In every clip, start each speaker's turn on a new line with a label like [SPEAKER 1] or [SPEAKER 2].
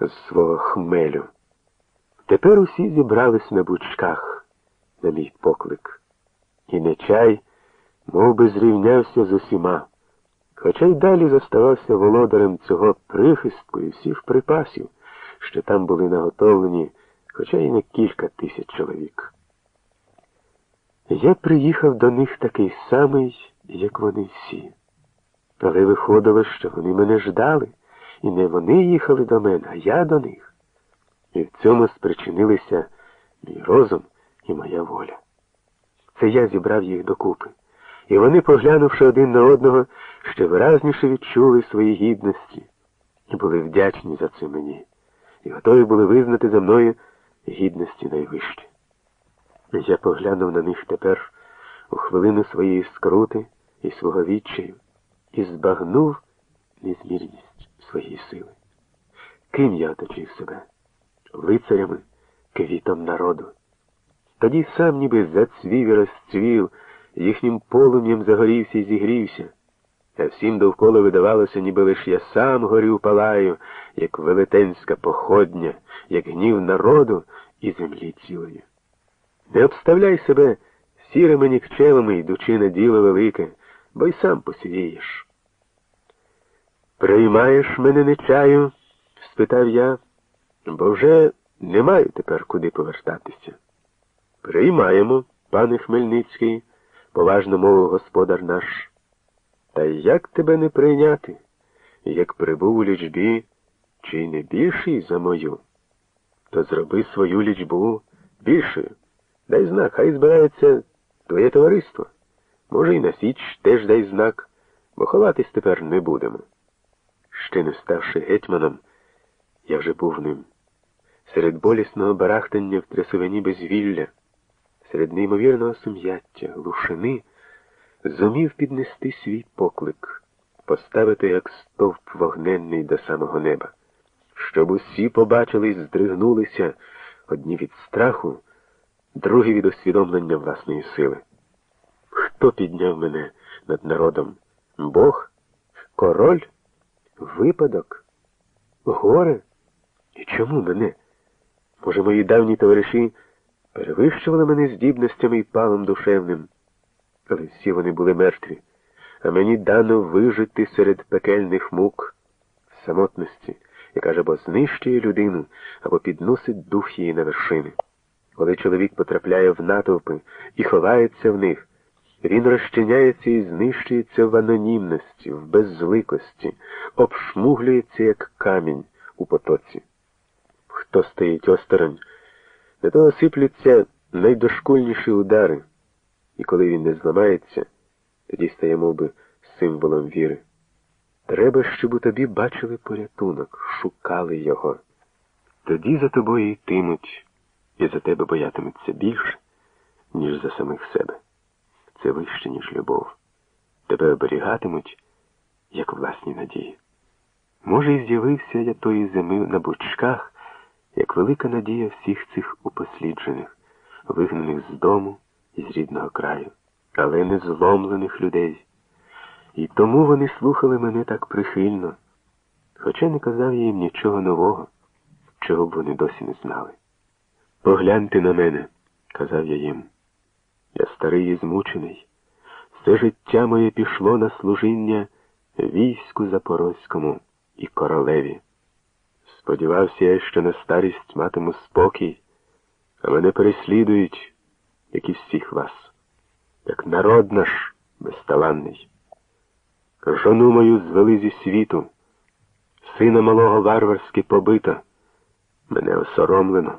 [SPEAKER 1] з свого хмелю. Тепер усі зібрались на бучках на мій поклик. І нечай мов би, зрівнявся з усіма, хоча й далі заставався володарем цього прихистку і всіх припасів, що там були наготовлені, хоча й не кілька тисяч чоловік. Я приїхав до них такий самий, як вони всі. Але виходило, що вони мене ждали, і не вони їхали до мене, а я до них. І в цьому спричинилися мій розум і моя воля. Це я зібрав їх докупи. І вони, поглянувши один на одного, ще виразніше відчули свої гідності і були вдячні за це мені, і готові були визнати за мною гідності найвищі. Я поглянув на них тепер у хвилину своєї скрути і свого відчаю і збагнув незмірність своєї сили. Ким я оточив себе? Лицарями, квітом народу. Тоді сам ніби зацвів і розцвів, їхнім полум'ям загорівся і зігрівся. А всім довкола видавалося, ніби лиш я сам горю палаю, як велетенська походня, як гнів народу і землі цілої. Не обставляй себе сірими нікчемами, йдучи на діло велике, бо й сам посієєш. Приймаєш мене не чаю? спитав я, бо вже не маю тепер куди повертатися. Приймаємо, пане Хмельницький, поважно мовив господар наш. Та як тебе не прийняти, як прибув у лічбі, чи не більший за мою? То зроби свою лічбу більшою. Дай знак, хай збирається твоє товариство. Може, і на січ теж дай знак, бо ховатись тепер не будемо. Ще не ставши гетьманом, я вже був ним. Серед болісного барахтання в трясовині безвілля серед неймовірного сум'яття, глушини, зумів піднести свій поклик, поставити як стовп вогненний до самого неба, щоб усі побачили і здригнулися одні від страху, другі від усвідомлення власної сили. Хто підняв мене над народом? Бог? Король? Випадок? Горе? І чому мене? Може, мої давні товариші? перевищували мене здібностями і палом душевним, але всі вони були мертві, а мені дано вижити серед пекельних мук, самотності, яка ж або знищує людину, або підносить дух її на вершини. Коли чоловік потрапляє в натовпи і ховається в них, він розчиняється і знищується в анонімності, в беззликості, обшмуглюється, як камінь у потоці. Хто стоїть осторонь? До того сиплються найдошкульніші удари, і коли він не зламається, тоді стає мов би, символом віри. Треба, щоб у тобі бачили порятунок, шукали його. Тоді за тобою йтимуть, і за тебе боятимуться більше, ніж за самих себе. Це вище, ніж любов. Тебе оберігатимуть, як власні надії. Може, і з'явився я тої зими на бучках як велика надія всіх цих упосліджених, вигнаних з дому і з рідного краю, але не зломлених людей. І тому вони слухали мене так прихильно, хоча не казав я їм нічого нового, чого б вони досі не знали. Погляньте на мене, казав я їм. Я старий і змучений. Все життя моє пішло на служіння війську Запорозькому і королеві. Сподівався я, що на старість матиму спокій, а мене переслідують, як і всіх вас, як народ наш безталанний. Жону мою звели зі світу, сина малого варварськи побита, мене осоромлено,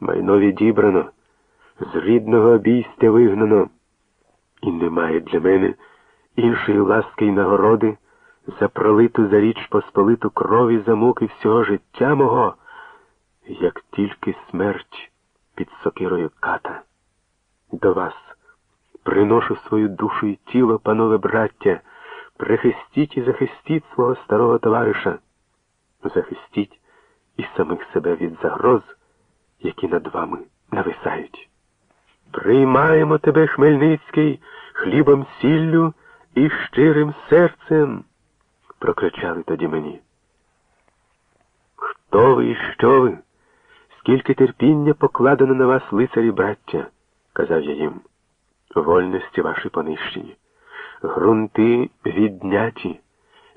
[SPEAKER 1] майно відібрано, з рідного обійстя вигнано, і немає для мене іншої ласки й нагороди за пролиту за річ посполиту крові за муки всього життя мого, як тільки смерть під сокирою ката. До вас приношу свою душу і тіло, панове браття, прихистіть і захистіть свого старого товариша, захистіть і самих себе від загроз, які над вами нависають. Приймаємо тебе, Хмельницький, хлібом сіллю і щирим серцем прокричали тоді мені. Хто ви і що ви? Скільки терпіння покладено на вас, лицарі, браття, казав я їм. Вольності ваші понищені, грунти відняті,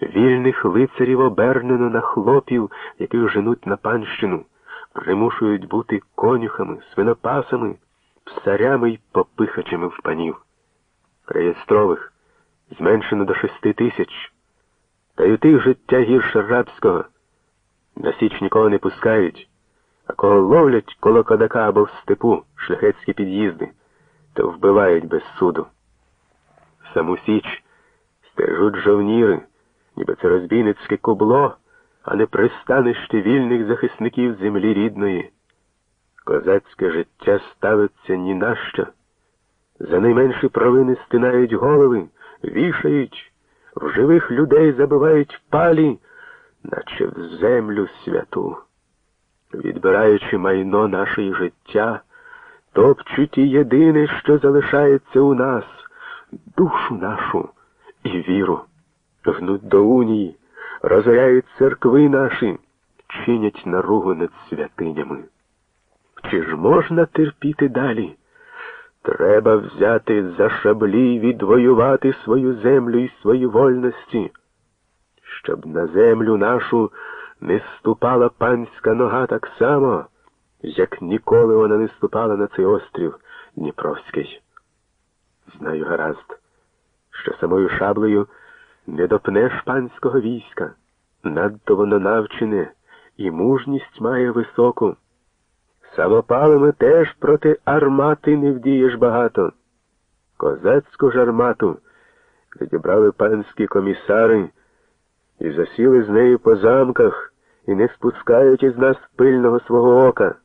[SPEAKER 1] вільних лицарів обернено на хлопів, яких женуть на панщину, примушують бути конюхами, свинопасами, псарями й попихачами в панів. Реєстрових зменшено до шести тисяч. Та й у тих життя гірше рабського. На січ нікого не пускають, а кого ловлять коло кадака або в степу шляхетські під'їзди, то вбивають без суду. Саму січ стережуть жовніри, ніби це розбійницьке кубло, а не пристанище вільних захисників землі рідної. Козацьке життя ставиться ні на що. За найменші провини стинають голови, вішають, в живих людей забивають палі, наче в землю святу. Відбираючи майно нашої життя, топчуть і єдине, що залишається у нас, душу нашу і віру. Гнуть до унії, розоряють церкви наші, чинять наругу над святинями. Чи ж можна терпіти далі? Треба взяти за шаблі й відвоювати свою землю і свої вольності, щоб на землю нашу не ступала панська нога так само, як ніколи вона не ступала на цей острів Дніпровський. Знаю гаразд, що самою шаблею не допнеш панського війська, надто воно навчене і мужність має високу. Самопалами теж проти армати не вдієш багато. Козацьку ж армату відібрали панські комісари і засіли з нею по замках і не спускають із нас пильного свого ока.